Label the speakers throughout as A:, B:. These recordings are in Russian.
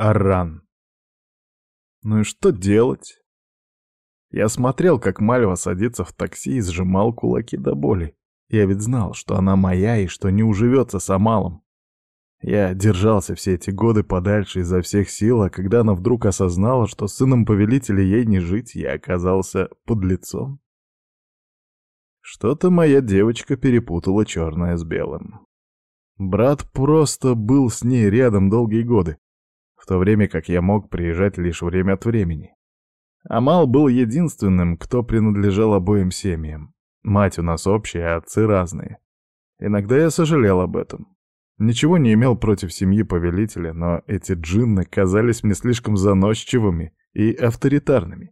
A: Аран. Ну и что делать? Я смотрел, как Мальва садится в такси и сжимал кулаки до боли. Я ведь знал, что она моя и что не уживется с Амалом. Я держался все эти годы подальше изо всех сил, а когда она вдруг осознала, что сыном повелителя ей не жить, я оказался под лицом. Что-то моя девочка перепутала черное с белым. Брат просто был с ней рядом долгие годы, то время как я мог приезжать лишь время от времени. Амал был единственным, кто принадлежал обоим семьям. Мать у нас общая, а отцы разные. Иногда я сожалел об этом. Ничего не имел против семьи повелителя, но эти джинны казались мне слишком заносчивыми и авторитарными.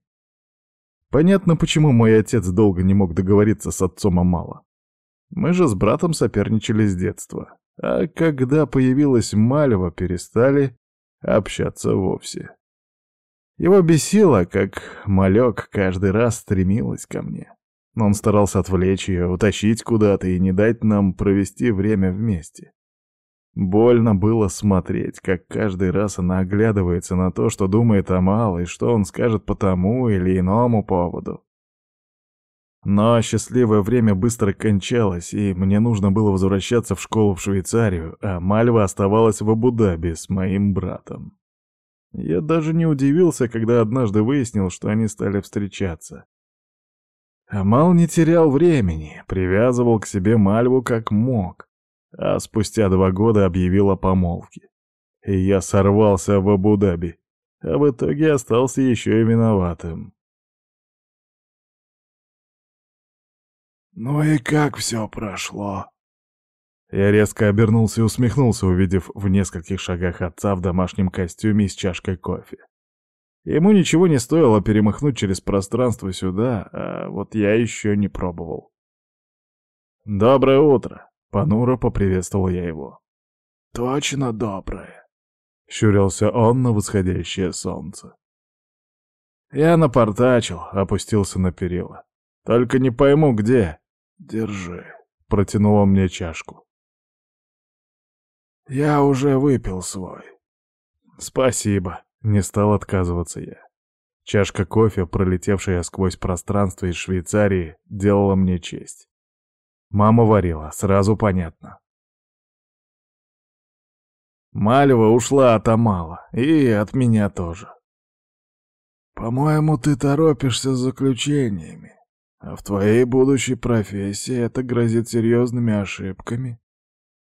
A: Понятно, почему мой отец долго не мог договориться с отцом Амала. Мы же с братом соперничали с детства, а когда появилась Мальва, перестали общаться вовсе. Его бесило, как малек каждый раз стремилась ко мне. Он старался отвлечь ее, утащить куда-то и не дать нам провести время вместе. Больно было смотреть, как каждый раз она оглядывается на то, что думает Амал, и что он скажет по тому или иному поводу. Но счастливое время быстро кончалось, и мне нужно было возвращаться в школу в Швейцарию, а Мальва оставалась в Абу-Даби с моим братом. Я даже не удивился, когда однажды выяснил, что они стали встречаться. Амал не терял времени, привязывал к себе Мальву как мог а спустя два года объявил о помолвке. И я сорвался в Абу-Даби, а в итоге остался еще и виноватым.
B: «Ну и как все прошло?»
A: Я резко обернулся и усмехнулся, увидев в нескольких шагах отца в домашнем костюме и с чашкой кофе. Ему ничего не стоило перемахнуть через пространство сюда, а вот я еще не пробовал. «Доброе утро!» Понуро поприветствовал я его.
B: «Точно доброе», —
A: щурился он на восходящее солнце. Я напортачил, опустился на перила. «Только не пойму, где».
B: «Держи», —
A: протянула мне чашку.
B: «Я уже выпил свой».
A: «Спасибо», — не стал отказываться я. Чашка кофе, пролетевшая сквозь пространство из Швейцарии, делала мне честь. Мама варила, сразу понятно. Малева ушла от Амала, и от меня тоже.
B: По-моему, ты торопишься с заключениями, в твоей будущей профессии это грозит серьезными ошибками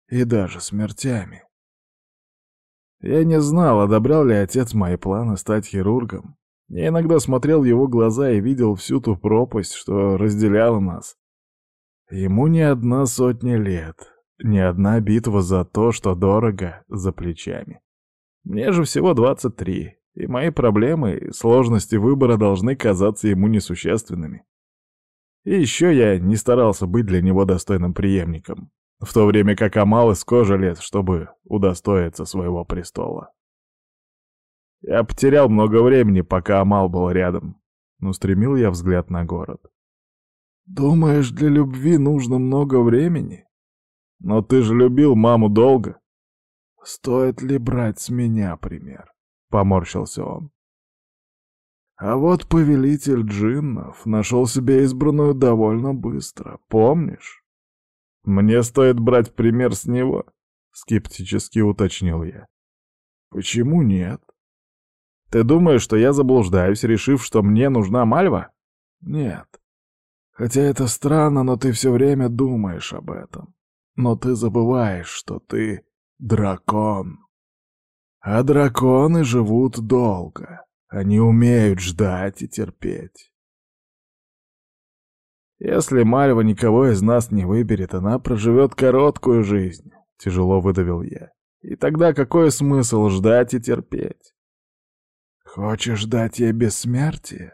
B: и даже смертями.
A: Я не знал, одобрял ли отец мои планы стать хирургом. Я иногда смотрел в его глаза и видел всю ту пропасть, что разделяла нас. Ему не одна сотня лет, не одна битва за то, что дорого, за плечами. Мне же всего 23, и мои проблемы и сложности выбора должны казаться ему несущественными. И еще я не старался быть для него достойным преемником, в то время как Амал из кожи лез, чтобы удостоиться своего престола. Я потерял много времени, пока Амал был рядом, но стремил я взгляд на город.
B: Думаешь, для любви нужно много времени?
A: Но ты же любил маму долго.
B: Стоит ли брать с меня пример?
A: Поморщился он.
B: А вот повелитель джиннов нашел себе избранную довольно быстро, помнишь?
A: Мне стоит брать пример с него, скептически уточнил я.
B: Почему нет?
A: Ты думаешь, что я заблуждаюсь, решив, что мне нужна Мальва?
B: Нет. Хотя это странно, но ты все время думаешь об этом. Но ты забываешь, что ты дракон. А драконы живут долго. Они умеют ждать и терпеть.
A: Если Мальва никого из нас не выберет, она проживет короткую жизнь, — тяжело выдавил я. И тогда какой смысл ждать и терпеть?
B: Хочешь дать ей бессмертие?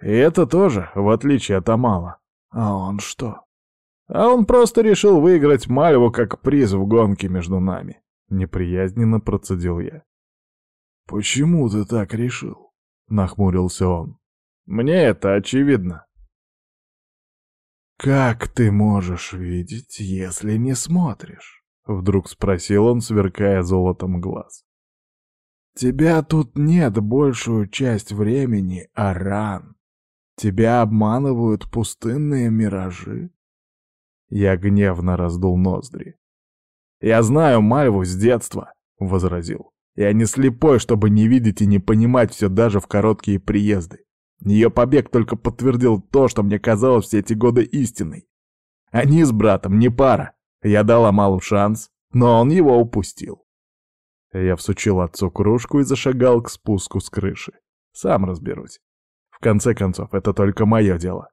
A: И это тоже, в отличие от Амала.
B: А он что?
A: А он просто решил выиграть Мальву как приз в гонке между нами. Неприязненно процедил я.
B: «Почему ты так решил?» — нахмурился он.
A: «Мне это очевидно».
B: «Как ты можешь видеть, если не смотришь?»
A: — вдруг спросил он, сверкая золотом глаз.
B: Тебя тут нет большую часть времени, Аран. Тебя обманывают пустынные миражи.
A: Я гневно раздул ноздри. «Я знаю Мальву с детства», — возразил. «Я не слепой, чтобы не видеть и не понимать все даже в короткие приезды. Ее побег только подтвердил то, что мне казалось все эти годы истиной. Они с братом не пара. Я дал Амалу шанс, но он его упустил». Я всучил отцу кружку и зашагал к спуску с крыши. Сам разберусь. В конце концов, это только мое дело.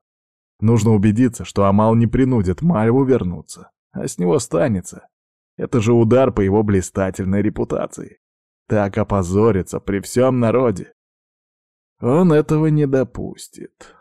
A: Нужно убедиться, что Амал не принудит Мальву вернуться, а с него станется. Это же удар по его блистательной репутации. Так опозориться при всем народе. Он этого не допустит.